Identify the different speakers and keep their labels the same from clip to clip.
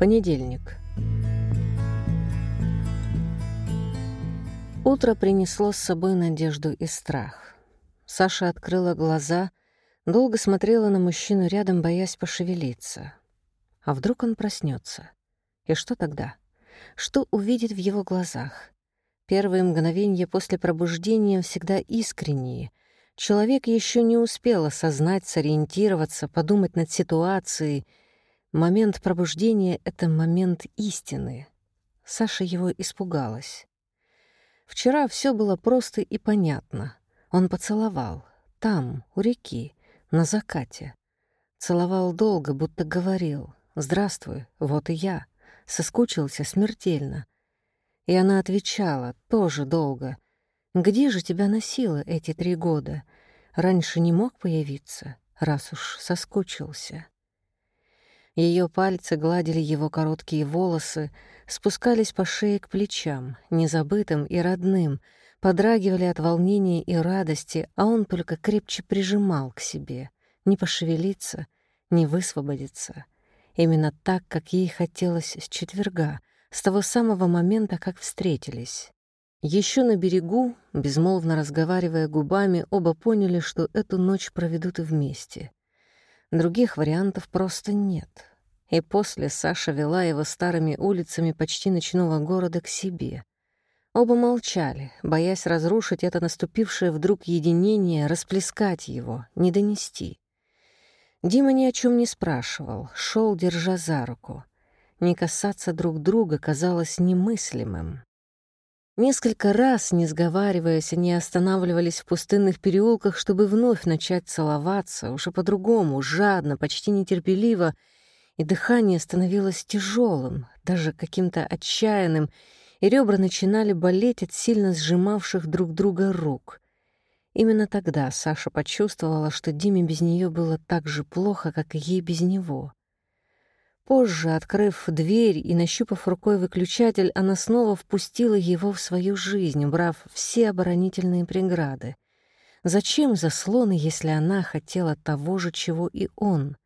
Speaker 1: Понедельник. Утро принесло с собой надежду и страх. Саша открыла глаза, долго смотрела на мужчину рядом, боясь пошевелиться. А вдруг он проснется? И что тогда? Что увидит в его глазах? Первые мгновения после пробуждения всегда искренние. Человек еще не успел осознать, сориентироваться, подумать над ситуацией — Момент пробуждения — это момент истины. Саша его испугалась. Вчера все было просто и понятно. Он поцеловал. Там, у реки, на закате. Целовал долго, будто говорил «Здравствуй, вот и я». Соскучился смертельно. И она отвечала, тоже долго. «Где же тебя носило эти три года? Раньше не мог появиться, раз уж соскучился». Ее пальцы гладили его короткие волосы, спускались по шее к плечам, незабытым и родным, подрагивали от волнения и радости, а он только крепче прижимал к себе, не пошевелиться, не высвободиться. Именно так, как ей хотелось с четверга, с того самого момента, как встретились. Еще на берегу, безмолвно разговаривая губами, оба поняли, что эту ночь проведут и вместе. Других вариантов просто нет. И после Саша вела его старыми улицами почти ночного города к себе. Оба молчали, боясь разрушить это наступившее вдруг единение, расплескать его, не донести. Дима ни о чем не спрашивал, шел, держа за руку. Не касаться друг друга казалось немыслимым. Несколько раз, не сговариваясь, они останавливались в пустынных переулках, чтобы вновь начать целоваться, уже по-другому, жадно, почти нетерпеливо, и дыхание становилось тяжелым, даже каким-то отчаянным, и ребра начинали болеть от сильно сжимавших друг друга рук. Именно тогда Саша почувствовала, что Диме без нее было так же плохо, как и ей без него. Позже, открыв дверь и нащупав рукой выключатель, она снова впустила его в свою жизнь, убрав все оборонительные преграды. Зачем заслоны, если она хотела того же, чего и он?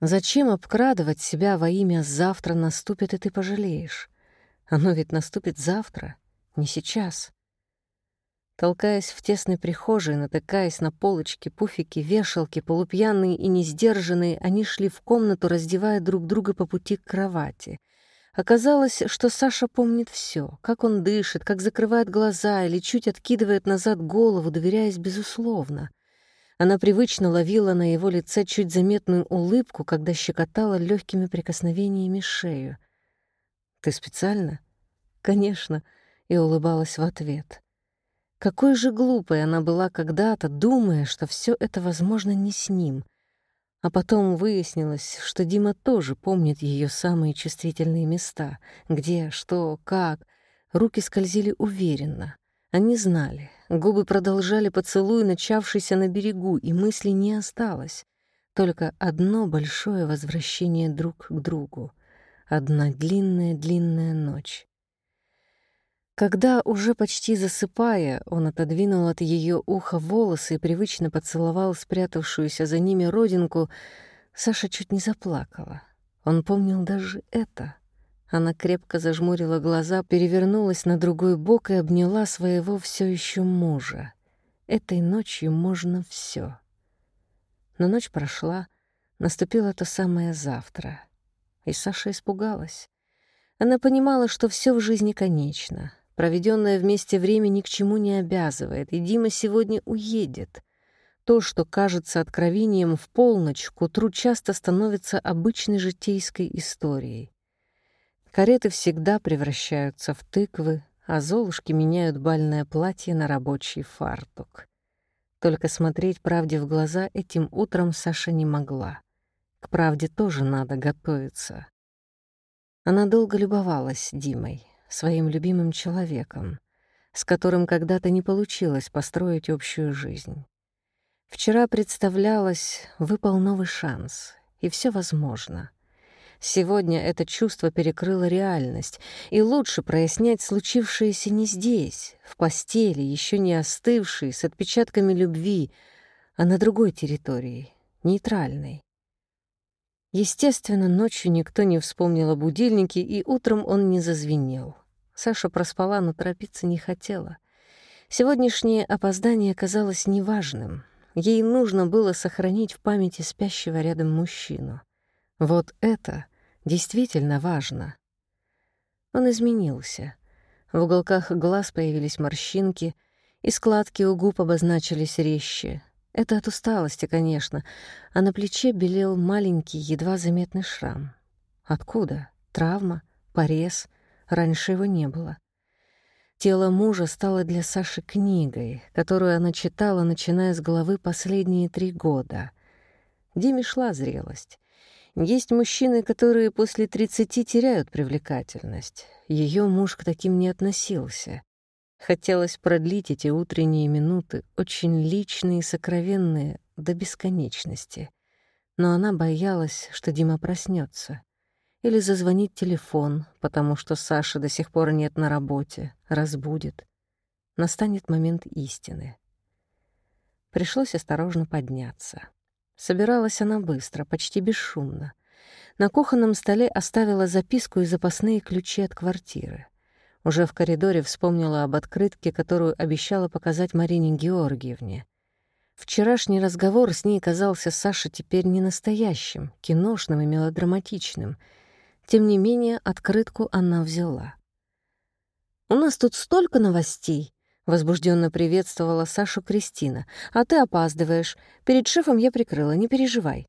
Speaker 1: Зачем обкрадывать себя во имя «завтра наступит, и ты пожалеешь»? Оно ведь наступит завтра, не сейчас. Толкаясь в тесной прихожей, натыкаясь на полочки, пуфики, вешалки, полупьяные и несдержанные, они шли в комнату, раздевая друг друга по пути к кровати. Оказалось, что Саша помнит все, как он дышит, как закрывает глаза или чуть откидывает назад голову, доверяясь безусловно. Она привычно ловила на его лице чуть заметную улыбку, когда щекотала легкими прикосновениями шею. «Ты специально?» «Конечно», — и улыбалась в ответ. Какой же глупой она была когда-то, думая, что все это, возможно, не с ним. А потом выяснилось, что Дима тоже помнит ее самые чувствительные места. Где, что, как. Руки скользили уверенно. Они знали. Губы продолжали поцелуй, начавшийся на берегу, и мысли не осталось. Только одно большое возвращение друг к другу. Одна длинная-длинная ночь. Когда, уже почти засыпая, он отодвинул от ее уха волосы и привычно поцеловал спрятавшуюся за ними родинку, Саша чуть не заплакала. Он помнил даже это. Она крепко зажмурила глаза, перевернулась на другой бок и обняла своего все еще мужа. Этой ночью можно все. Но ночь прошла, наступило то самое завтра. И Саша испугалась. Она понимала, что все в жизни конечно — Проведенное вместе время ни к чему не обязывает, и Дима сегодня уедет. То, что кажется откровением в полночь, к утру часто становится обычной житейской историей. Кареты всегда превращаются в тыквы, а золушки меняют бальное платье на рабочий фартук. Только смотреть правде в глаза этим утром Саша не могла. К правде тоже надо готовиться. Она долго любовалась Димой своим любимым человеком, с которым когда-то не получилось построить общую жизнь. Вчера представлялось, выпал новый шанс, и все возможно. Сегодня это чувство перекрыло реальность, и лучше прояснять случившееся не здесь, в постели, еще не остывшей, с отпечатками любви, а на другой территории, нейтральной. Естественно, ночью никто не вспомнил о будильнике, и утром он не зазвенел. Саша проспала, но торопиться не хотела. Сегодняшнее опоздание казалось неважным. Ей нужно было сохранить в памяти спящего рядом мужчину. Вот это действительно важно. Он изменился. В уголках глаз появились морщинки, и складки у губ обозначились резче. Это от усталости, конечно, а на плече белел маленький, едва заметный шрам. Откуда? Травма? Порез? Раньше его не было. Тело мужа стало для Саши книгой, которую она читала, начиная с головы последние три года. Диме шла зрелость. Есть мужчины, которые после тридцати теряют привлекательность. Ее муж к таким не относился. Хотелось продлить эти утренние минуты, очень личные и сокровенные, до бесконечности. Но она боялась, что Дима проснется или зазвонит телефон, потому что Саши до сих пор нет на работе, разбудит. Настанет момент истины. Пришлось осторожно подняться. Собиралась она быстро, почти бесшумно. На кухонном столе оставила записку и запасные ключи от квартиры. Уже в коридоре вспомнила об открытке, которую обещала показать Марине Георгиевне. Вчерашний разговор с ней казался Саше теперь не настоящим, киношным и мелодраматичным — тем не менее, открытку она взяла. «У нас тут столько новостей!» — возбужденно приветствовала Сашу Кристина. «А ты опаздываешь. Перед шефом я прикрыла, не переживай».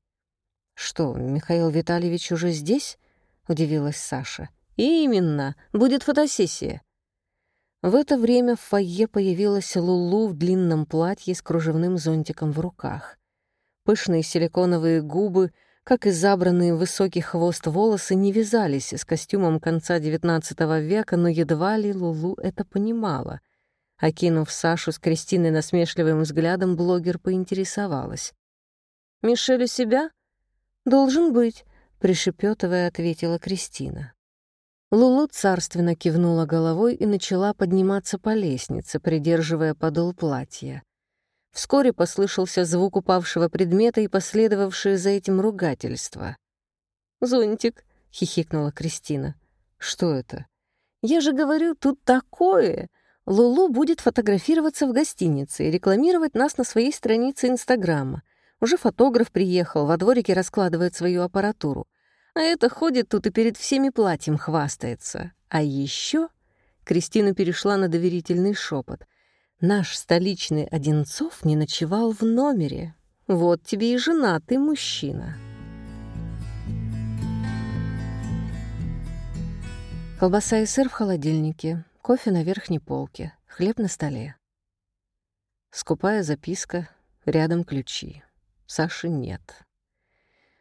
Speaker 1: «Что, Михаил Витальевич уже здесь?» — удивилась Саша. «Именно. Будет фотосессия». В это время в фойе появилась Лулу в длинном платье с кружевным зонтиком в руках. Пышные силиконовые губы — как и забранные в высокий хвост волосы не вязались с костюмом конца XIX века, но едва ли Лулу это понимала. Окинув Сашу с Кристиной насмешливым взглядом, блогер поинтересовалась. «Мишель у себя?» «Должен быть», — пришепетывая, ответила Кристина. Лулу царственно кивнула головой и начала подниматься по лестнице, придерживая подол платья. Вскоре послышался звук упавшего предмета и последовавшее за этим ругательство. «Зонтик», — хихикнула Кристина. «Что это?» «Я же говорю, тут такое!» Лулу будет фотографироваться в гостинице и рекламировать нас на своей странице Инстаграма. Уже фотограф приехал, во дворике раскладывает свою аппаратуру. А это ходит тут и перед всеми платьем хвастается. А еще Кристина перешла на доверительный шепот. Наш столичный Одинцов не ночевал в номере. Вот тебе и женатый мужчина. Колбаса и сыр в холодильнике, кофе на верхней полке, хлеб на столе. Скупая записка, рядом ключи. Саши нет.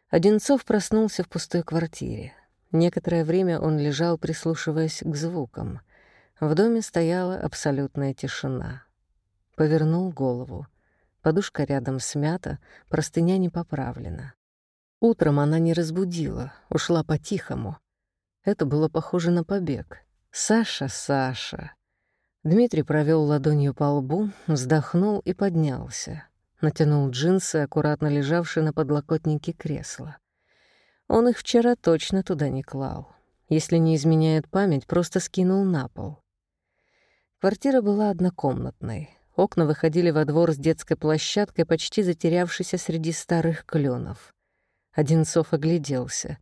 Speaker 1: Одинцов проснулся в пустой квартире. Некоторое время он лежал, прислушиваясь к звукам. В доме стояла абсолютная тишина. Повернул голову. Подушка рядом смята, простыня не поправлена. Утром она не разбудила, ушла по-тихому. Это было похоже на побег. «Саша, Саша!» Дмитрий провел ладонью по лбу, вздохнул и поднялся. Натянул джинсы, аккуратно лежавшие на подлокотнике кресла. Он их вчера точно туда не клал. Если не изменяет память, просто скинул на пол. Квартира была однокомнатной. Окна выходили во двор с детской площадкой, почти затерявшейся среди старых кленов. Одинцов огляделся.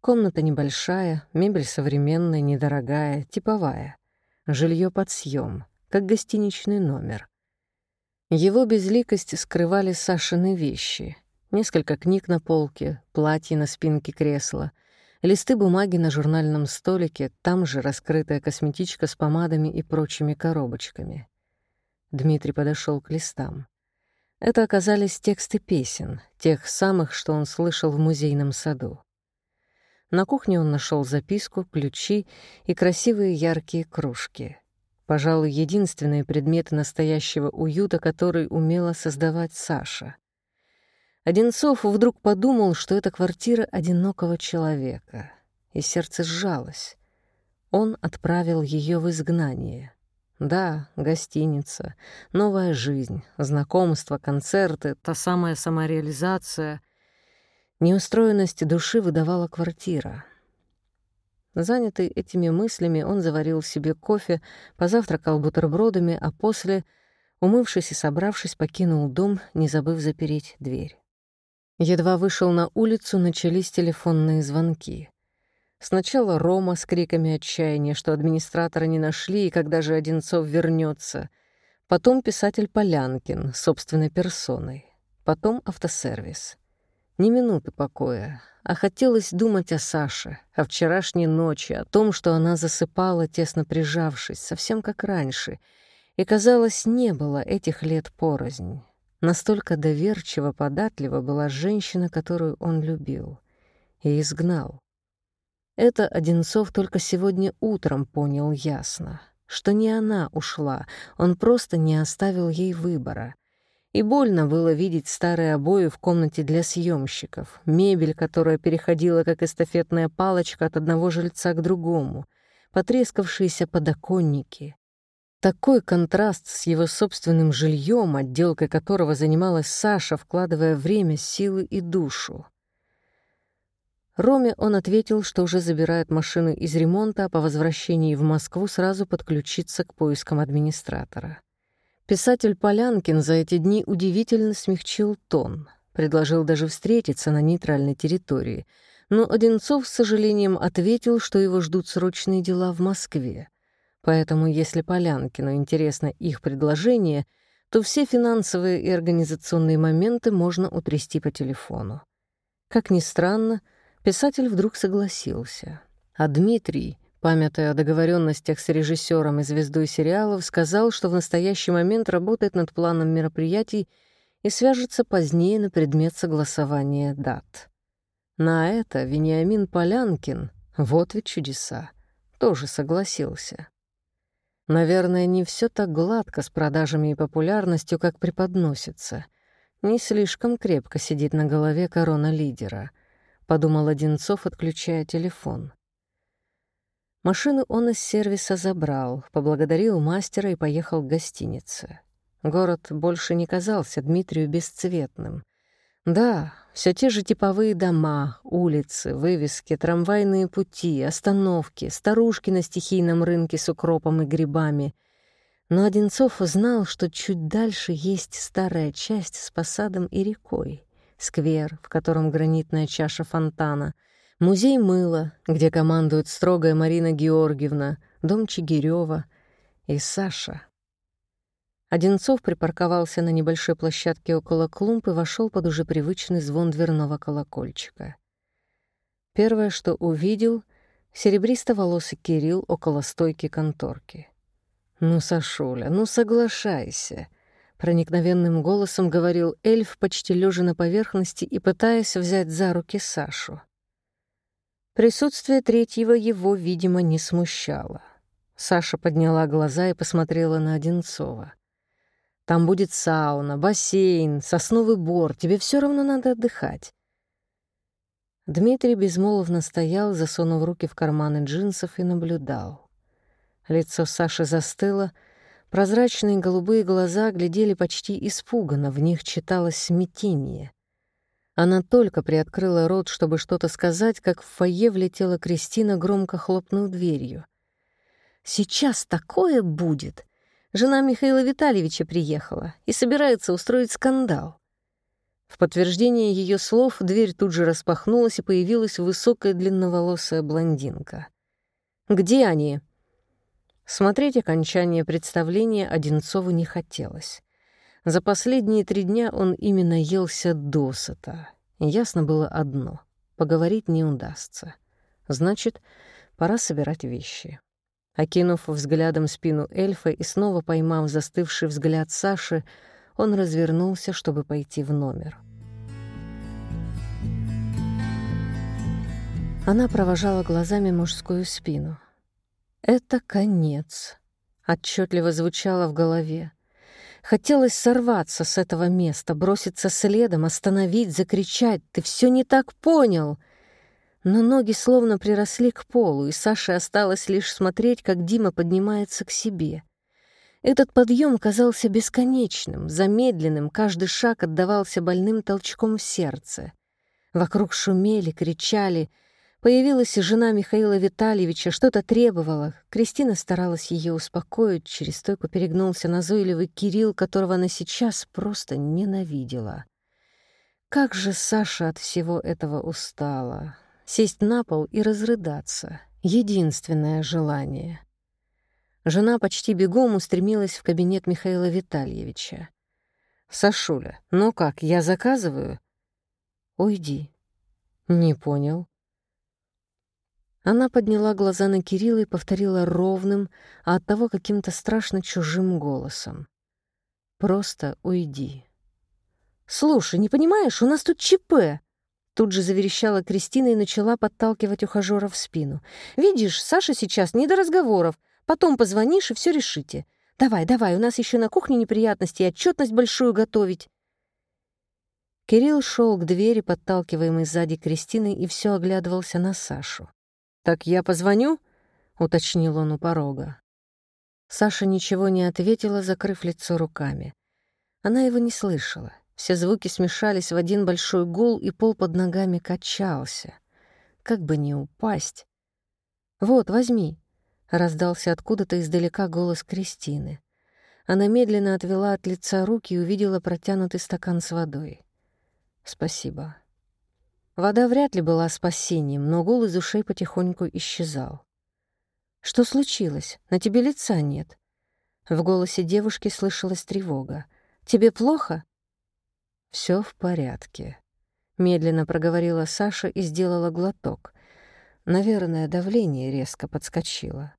Speaker 1: Комната небольшая, мебель современная, недорогая, типовая. Жилье под съем, как гостиничный номер. Его безликость скрывали Сашины вещи. Несколько книг на полке, платье на спинке кресла, листы бумаги на журнальном столике, там же раскрытая косметичка с помадами и прочими коробочками. Дмитрий подошел к листам. Это оказались тексты песен, тех самых, что он слышал в музейном саду. На кухне он нашел записку, ключи и красивые яркие кружки. Пожалуй, единственные предметы настоящего уюта, который умела создавать Саша. Одинцов вдруг подумал, что это квартира одинокого человека, и сердце сжалось. Он отправил ее в изгнание — да, гостиница, новая жизнь, знакомства, концерты, та самая самореализация. Неустроенность души выдавала квартира. Занятый этими мыслями, он заварил себе кофе, позавтракал бутербродами, а после, умывшись и собравшись, покинул дом, не забыв запереть дверь. Едва вышел на улицу, начались телефонные звонки. Сначала Рома с криками отчаяния, что администратора не нашли и когда же Одинцов вернется. Потом писатель Полянкин, собственной персоной. Потом автосервис. Ни минуты покоя, а хотелось думать о Саше, о вчерашней ночи, о том, что она засыпала, тесно прижавшись, совсем как раньше, и, казалось, не было этих лет порознь. Настолько доверчиво, податлива была женщина, которую он любил, и изгнал. Это Одинцов только сегодня утром понял ясно, что не она ушла, он просто не оставил ей выбора. И больно было видеть старые обои в комнате для съемщиков, мебель, которая переходила как эстафетная палочка от одного жильца к другому, потрескавшиеся подоконники. Такой контраст с его собственным жильем, отделкой которого занималась Саша, вкладывая время, силы и душу. Роме он ответил, что уже забирает машину из ремонта, а по возвращении в Москву сразу подключиться к поискам администратора. Писатель Полянкин за эти дни удивительно смягчил тон, предложил даже встретиться на нейтральной территории, но Одинцов с сожалением ответил, что его ждут срочные дела в Москве. Поэтому, если Полянкину интересно их предложение, то все финансовые и организационные моменты можно утрясти по телефону. Как ни странно, Писатель вдруг согласился. А Дмитрий, памятая о договоренностях с режиссером и звездой сериалов, сказал, что в настоящий момент работает над планом мероприятий и свяжется позднее на предмет согласования дат. На это Вениамин Полянкин, вот ведь чудеса, тоже согласился. Наверное, не все так гладко с продажами и популярностью, как преподносится. Не слишком крепко сидит на голове корона лидера — подумал Одинцов, отключая телефон. Машину он из сервиса забрал, поблагодарил мастера и поехал к гостинице. Город больше не казался Дмитрию бесцветным. Да, все те же типовые дома, улицы, вывески, трамвайные пути, остановки, старушки на стихийном рынке с укропом и грибами. Но Одинцов знал, что чуть дальше есть старая часть с посадом и рекой сквер, в котором гранитная чаша фонтана, музей мыла, где командует строгая Марина Георгиевна, дом Чигирёва и Саша. Одинцов припарковался на небольшой площадке около клумб и вошел под уже привычный звон дверного колокольчика. Первое, что увидел — серебристо-волосый Кирилл около стойки конторки. «Ну, Сашуля, ну соглашайся!» Проникновенным голосом говорил эльф, почти лежа на поверхности и пытаясь взять за руки Сашу. Присутствие третьего его, видимо, не смущало. Саша подняла глаза и посмотрела на Одинцова. «Там будет сауна, бассейн, сосновый бор. Тебе все равно надо отдыхать». Дмитрий безмолвно стоял, засунув руки в карманы джинсов и наблюдал. Лицо Саши застыло — Прозрачные голубые глаза глядели почти испуганно, в них читалось смятение. Она только приоткрыла рот, чтобы что-то сказать, как в фойе влетела Кристина, громко хлопнув дверью. «Сейчас такое будет!» Жена Михаила Витальевича приехала и собирается устроить скандал. В подтверждение ее слов дверь тут же распахнулась, и появилась высокая длинноволосая блондинка. «Где они?» Смотреть окончание представления Одинцову не хотелось. За последние три дня он именно елся досыта. Ясно было одно — поговорить не удастся. Значит, пора собирать вещи. Окинув взглядом спину эльфа и снова поймав застывший взгляд Саши, он развернулся, чтобы пойти в номер. Она провожала глазами мужскую спину — это конец. Отчетливо звучало в голове. Хотелось сорваться с этого места, броситься следом, остановить, закричать «Ты все не так понял!» Но ноги словно приросли к полу, и Саше осталось лишь смотреть, как Дима поднимается к себе. Этот подъем казался бесконечным, замедленным, каждый шаг отдавался больным толчком в сердце. Вокруг шумели, кричали. Появилась жена Михаила Витальевича, что-то требовала. Кристина старалась ее успокоить. Через стойку перегнулся назойливый Кирилл, которого она сейчас просто ненавидела. Как же Саша от всего этого устала. Сесть на пол и разрыдаться — единственное желание. Жена почти бегом устремилась в кабинет Михаила Витальевича. «Сашуля, ну как, я заказываю?» «Уйди». «Не понял». Она подняла глаза на Кирилла и повторила ровным, а оттого каким-то страшно чужим голосом. «Просто уйди». «Слушай, не понимаешь, у нас тут ЧП!» Тут же заверещала Кристина и начала подталкивать ухажёра в спину. «Видишь, Саша сейчас не до разговоров. Потом позвонишь и все решите. Давай, давай, у нас еще на кухне неприятности и отчетность большую готовить». Кирилл шел к двери, подталкиваемый сзади Кристины, и все оглядывался на Сашу. «Так я позвоню?» — уточнил он у порога. Саша ничего не ответила, закрыв лицо руками. Она его не слышала. Все звуки смешались в один большой гул, и пол под ногами качался. Как бы не упасть. «Вот, возьми», — раздался откуда-то издалека голос Кристины. Она медленно отвела от лица руки и увидела протянутый стакан с водой. «Спасибо». Вода вряд ли была спасением, но гул из ушей потихоньку исчезал. «Что случилось? На тебе лица нет». В голосе девушки слышалась тревога. «Тебе плохо?» Все в порядке», — медленно проговорила Саша и сделала глоток. Наверное, давление резко подскочило.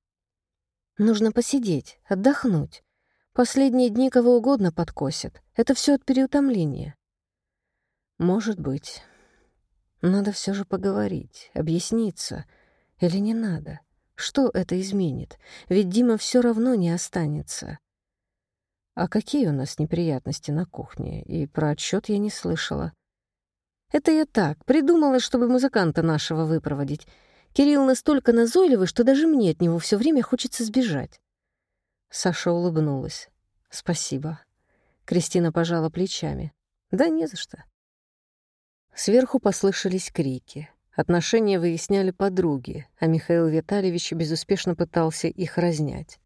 Speaker 1: «Нужно посидеть, отдохнуть. Последние дни кого угодно подкосят. Это все от переутомления». «Может быть. Надо все же поговорить, объясниться. Или не надо? Что это изменит? Ведь Дима все равно не останется». А какие у нас неприятности на кухне? И про отчет я не слышала. Это я так, придумала, чтобы музыканта нашего выпроводить. Кирилл настолько назойливый, что даже мне от него все время хочется сбежать. Саша улыбнулась. «Спасибо». Кристина пожала плечами. «Да не за что». Сверху послышались крики. Отношения выясняли подруги, а Михаил Витальевич безуспешно пытался их разнять.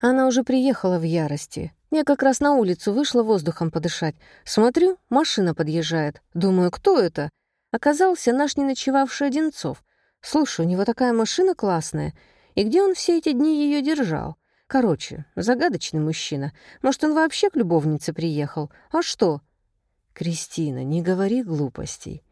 Speaker 1: Она уже приехала в ярости. Я как раз на улицу вышла воздухом подышать. Смотрю, машина подъезжает. Думаю, кто это? Оказался наш неночевавший Одинцов. Слушай, у него такая машина классная. И где он все эти дни ее держал? Короче, загадочный мужчина. Может, он вообще к любовнице приехал? А что? Кристина, не говори глупостей.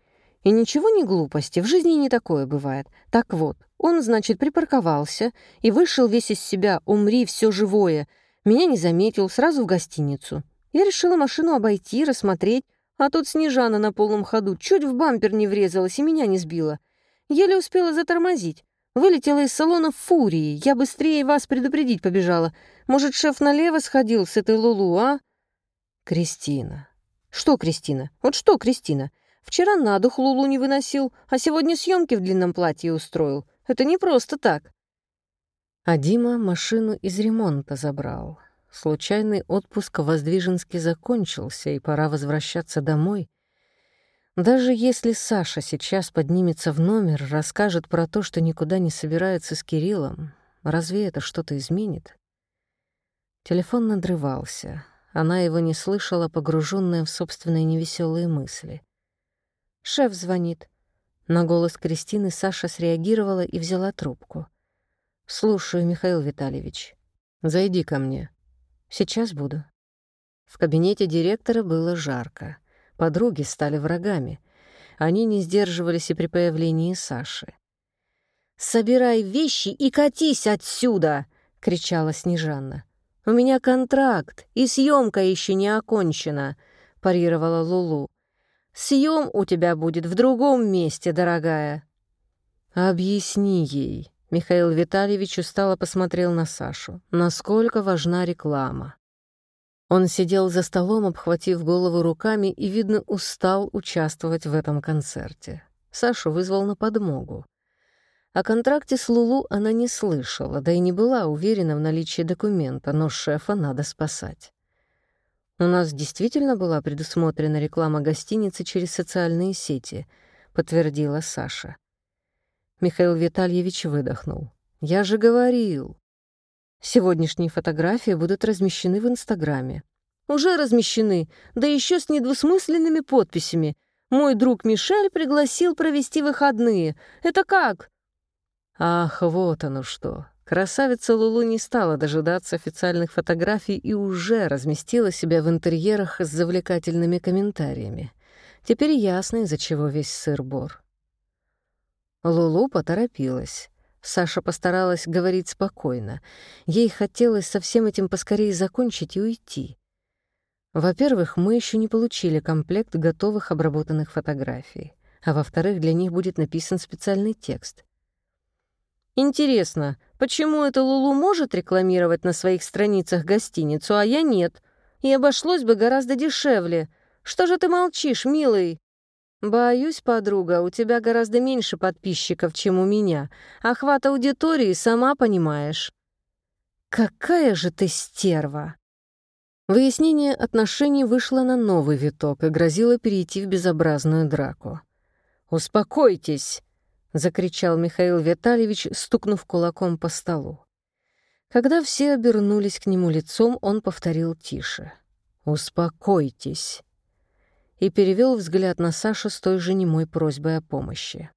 Speaker 1: И ничего не глупости, в жизни не такое бывает. Так вот, он, значит, припарковался и вышел весь из себя «умри, все живое». Меня не заметил, сразу в гостиницу. Я решила машину обойти, рассмотреть, а тут Снежана на полном ходу чуть в бампер не врезалась и меня не сбила. Еле успела затормозить. Вылетела из салона в фурии. Я быстрее вас предупредить побежала. Может, шеф налево сходил с этой Лулу, а? Кристина. Что, Кристина? Вот что, Кристина? Вчера на дух Лулу не выносил, а сегодня съемки в длинном платье устроил. Это не просто так. А Дима машину из ремонта забрал. Случайный отпуск в Воздвиженске закончился, и пора возвращаться домой. Даже если Саша сейчас поднимется в номер, расскажет про то, что никуда не собирается с Кириллом, разве это что-то изменит? Телефон надрывался. Она его не слышала, погруженная в собственные невеселые мысли. Шеф звонит. На голос Кристины Саша среагировала и взяла трубку. «Слушаю, Михаил Витальевич. Зайди ко мне. Сейчас буду». В кабинете директора было жарко. Подруги стали врагами. Они не сдерживались и при появлении Саши. «Собирай вещи и катись отсюда!» — кричала Снежанна. «У меня контракт, и съемка еще не окончена», — парировала Лулу. Съем у тебя будет в другом месте, дорогая». «Объясни ей», — Михаил Витальевич устало посмотрел на Сашу, «насколько важна реклама». Он сидел за столом, обхватив голову руками, и, видно, устал участвовать в этом концерте. Сашу вызвал на подмогу. О контракте с Лулу она не слышала, да и не была уверена в наличии документа, но шефа надо спасать. У нас действительно была предусмотрена реклама гостиницы через социальные сети, подтвердила Саша. Михаил Витальевич выдохнул. Я же говорил. Сегодняшние фотографии будут размещены в Инстаграме. Уже размещены, да еще с недвусмысленными подписями. Мой друг Мишель пригласил провести выходные. Это как? Ах, вот оно что. Красавица Лулу не стала дожидаться официальных фотографий и уже разместила себя в интерьерах с завлекательными комментариями. Теперь ясно, из-за чего весь сыр-бор. Лулу поторопилась. Саша постаралась говорить спокойно. Ей хотелось со всем этим поскорее закончить и уйти. Во-первых, мы еще не получили комплект готовых обработанных фотографий. А во-вторых, для них будет написан специальный текст. Интересно, почему эта Лулу может рекламировать на своих страницах гостиницу, а я нет? И обошлось бы гораздо дешевле. Что же ты молчишь, милый? Боюсь, подруга, у тебя гораздо меньше подписчиков, чем у меня. Охват аудитории, сама понимаешь. Какая же ты стерва! Выяснение отношений вышло на новый виток и грозило перейти в безобразную драку. «Успокойтесь!» — закричал Михаил Витальевич, стукнув кулаком по столу. Когда все обернулись к нему лицом, он повторил тише. «Успокойтесь!» и перевел взгляд на Сашу с той же немой просьбой о помощи.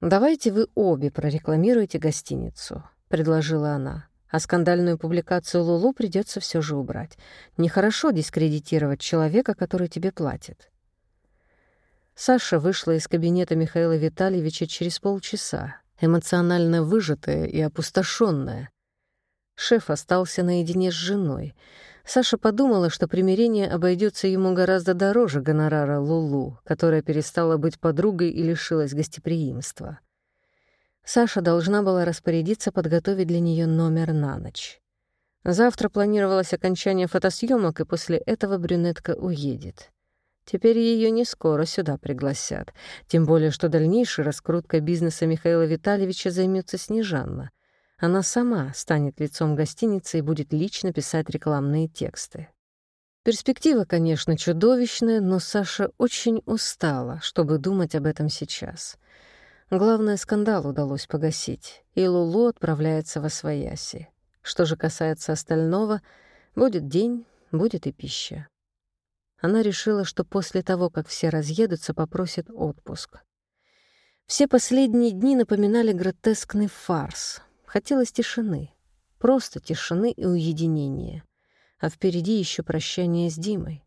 Speaker 1: «Давайте вы обе прорекламируете гостиницу», — предложила она. «А скандальную публикацию Лулу придется все же убрать. Нехорошо дискредитировать человека, который тебе платит». Саша вышла из кабинета Михаила Витальевича через полчаса, эмоционально выжатая и опустошенная. Шеф остался наедине с женой. Саша подумала, что примирение обойдется ему гораздо дороже гонорара Лулу, которая перестала быть подругой и лишилась гостеприимства. Саша должна была распорядиться подготовить для нее номер на ночь. Завтра планировалось окончание фотосъемок, и после этого брюнетка уедет. Теперь ее не скоро сюда пригласят. Тем более, что дальнейшей раскруткой бизнеса Михаила Витальевича займется Снежанна. Она сама станет лицом гостиницы и будет лично писать рекламные тексты. Перспектива, конечно, чудовищная, но Саша очень устала, чтобы думать об этом сейчас. Главное, скандал удалось погасить, и Лулу отправляется во свояси. Что же касается остального, будет день, будет и пища. Она решила, что после того, как все разъедутся, попросит отпуск. Все последние дни напоминали гротескный фарс. Хотелось тишины. Просто тишины и уединения. А впереди еще прощание с Димой.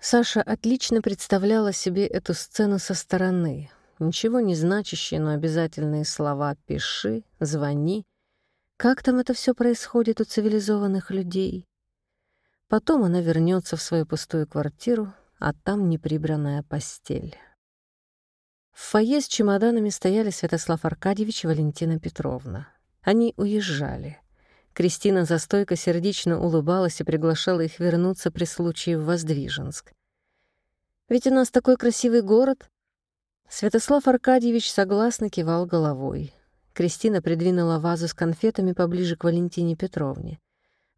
Speaker 1: Саша отлично представляла себе эту сцену со стороны. Ничего не значащие, но обязательные слова «пиши», «звони». Как там это все происходит у цивилизованных людей? Потом она вернется в свою пустую квартиру, а там неприбранная постель. В фойе с чемоданами стояли Святослав Аркадьевич и Валентина Петровна. Они уезжали. Кристина за стойкой сердечно улыбалась и приглашала их вернуться при случае в Воздвиженск. «Ведь у нас такой красивый город!» Святослав Аркадьевич согласно кивал головой. Кристина придвинула вазу с конфетами поближе к Валентине Петровне.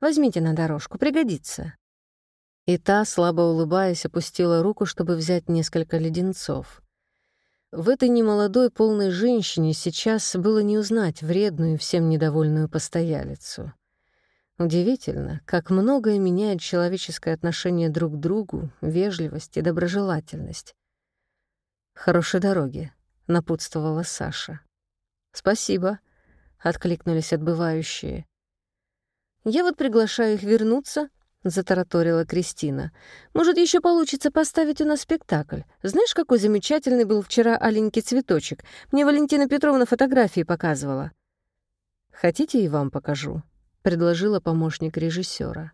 Speaker 1: Возьмите на дорожку, пригодится». И та, слабо улыбаясь, опустила руку, чтобы взять несколько леденцов. В этой немолодой полной женщине сейчас было не узнать вредную всем недовольную постоялицу. Удивительно, как многое меняет человеческое отношение друг к другу, вежливость и доброжелательность. «Хорошей дороги», — напутствовала Саша. «Спасибо», — откликнулись отбывающие. «Я вот приглашаю их вернуться», — затараторила Кристина. «Может, еще получится поставить у нас спектакль. Знаешь, какой замечательный был вчера аленький цветочек? Мне Валентина Петровна фотографии показывала». «Хотите, и вам покажу?» — предложила помощник режиссера.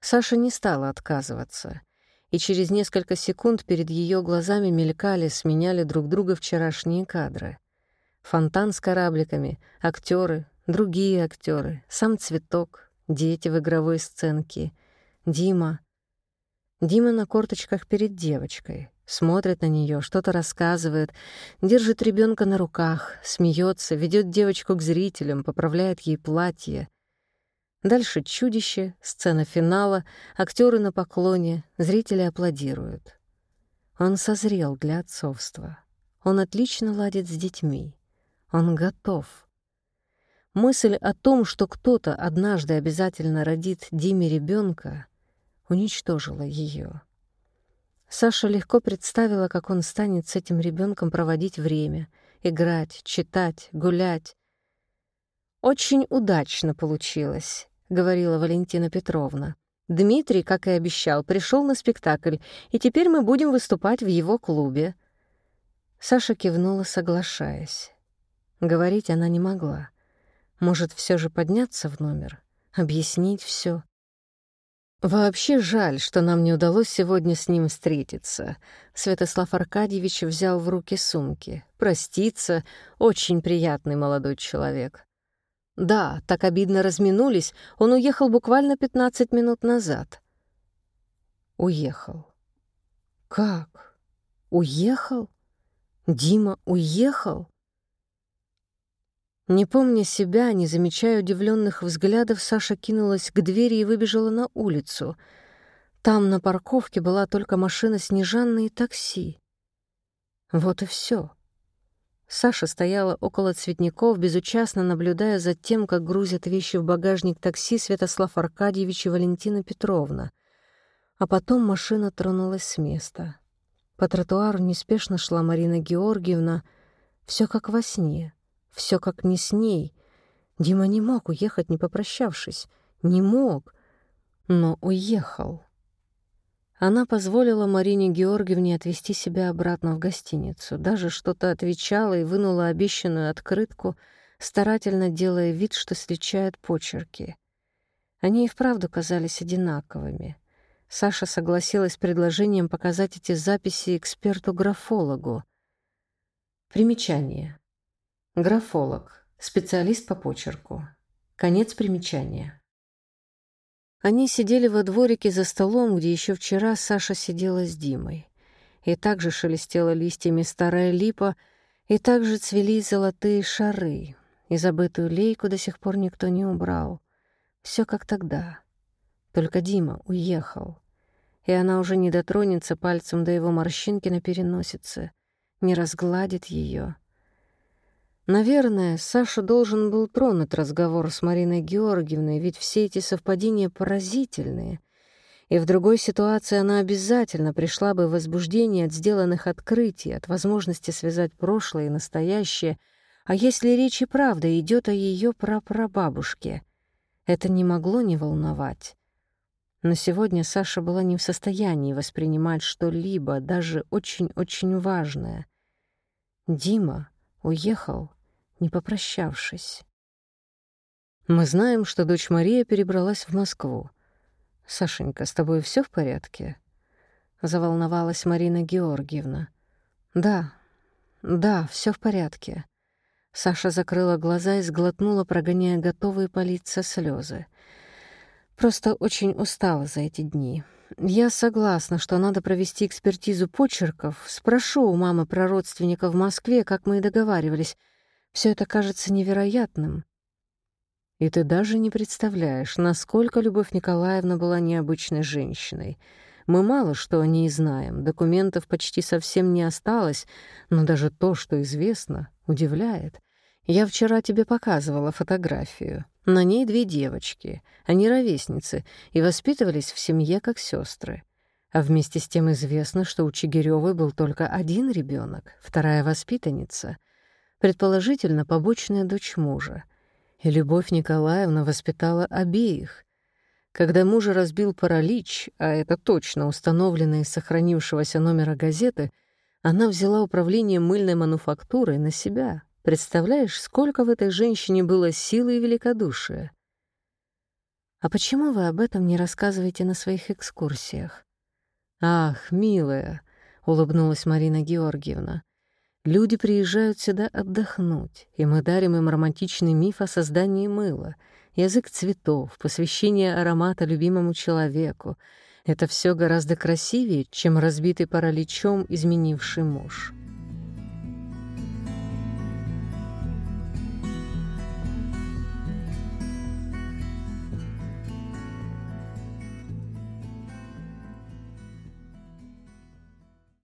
Speaker 1: Саша не стала отказываться, и через несколько секунд перед ее глазами мелькали, сменяли друг друга вчерашние кадры. Фонтан с корабликами, актеры, Другие актеры, сам цветок, дети в игровой сценке, Дима. Дима на корточках перед девочкой, смотрит на нее, что-то рассказывает, держит ребенка на руках, смеется, ведет девочку к зрителям, поправляет ей платье. Дальше чудище, сцена финала, актеры на поклоне, зрители аплодируют. Он созрел для отцовства. Он отлично ладит с детьми. Он готов. Мысль о том, что кто-то однажды обязательно родит Диме ребенка, уничтожила ее. Саша легко представила, как он станет с этим ребенком проводить время, играть, читать, гулять. «Очень удачно получилось», — говорила Валентина Петровна. «Дмитрий, как и обещал, пришел на спектакль, и теперь мы будем выступать в его клубе». Саша кивнула, соглашаясь. Говорить она не могла. Может, все же подняться в номер, объяснить все. Вообще жаль, что нам не удалось сегодня с ним встретиться. Святослав Аркадьевич взял в руки сумки. Проститься, очень приятный молодой человек. Да, так обидно разминулись, он уехал буквально 15 минут назад. Уехал. Как? Уехал? Дима уехал? Не помня себя, не замечая удивленных взглядов, Саша кинулась к двери и выбежала на улицу. Там на парковке была только машина Снежанны и такси. Вот и все. Саша стояла около цветников, безучастно наблюдая за тем, как грузят вещи в багажник такси Святослав Аркадьевич и Валентина Петровна. А потом машина тронулась с места. По тротуару неспешно шла Марина Георгиевна, все как во сне — все как не с ней. Дима не мог уехать, не попрощавшись. Не мог, но уехал. Она позволила Марине Георгиевне отвезти себя обратно в гостиницу, даже что-то отвечала и вынула обещанную открытку, старательно делая вид, что сличает почерки. Они и вправду казались одинаковыми. Саша согласилась с предложением показать эти записи эксперту-графологу. Примечание. Графолог. Специалист по почерку. Конец примечания. Они сидели во дворике за столом, где еще вчера Саша сидела с Димой. И также шелестела листьями старая липа, и также цвели золотые шары, и забытую лейку до сих пор никто не убрал. Все как тогда. Только Дима уехал, и она уже не дотронется пальцем до его морщинки на переносице, не разгладит ее — Наверное, Саша должен был тронуть разговор с Мариной Георгиевной, ведь все эти совпадения поразительные. И в другой ситуации она обязательно пришла бы в возбуждение от сделанных открытий, от возможности связать прошлое и настоящее. А если речь и правда идет о ее прапрабабушке, это не могло не волновать. Но сегодня Саша была не в состоянии воспринимать что-либо, даже очень-очень важное. Дима уехал, не попрощавшись. Мы знаем, что дочь Мария перебралась в Москву. Сашенька, с тобой все в порядке? Заволновалась Марина Георгиевна. Да, да, все в порядке. Саша закрыла глаза и сглотнула, прогоняя готовые палиться слезы. Просто очень устала за эти дни. Я согласна, что надо провести экспертизу почерков. Спрошу у мамы про родственника в Москве, как мы и договаривались. Все это кажется невероятным. И ты даже не представляешь, насколько Любовь Николаевна была необычной женщиной. Мы мало что о ней знаем, документов почти совсем не осталось, но даже то, что известно, удивляет. Я вчера тебе показывала фотографию. На ней две девочки, они ровесницы, и воспитывались в семье как сестры. А вместе с тем известно, что у Чигирёвой был только один ребенок, вторая воспитанница, предположительно побочная дочь мужа. И Любовь Николаевна воспитала обеих. Когда мужа разбил паралич, а это точно установлено из сохранившегося номера газеты, она взяла управление мыльной мануфактурой на себя — Представляешь, сколько в этой женщине было силы и великодушия? А почему вы об этом не рассказываете на своих экскурсиях? Ах, милая, улыбнулась Марина Георгиевна. Люди приезжают сюда отдохнуть, и мы дарим им романтичный миф о создании мыла, язык цветов, посвящение аромата любимому человеку. Это все гораздо красивее, чем разбитый параличом изменивший муж.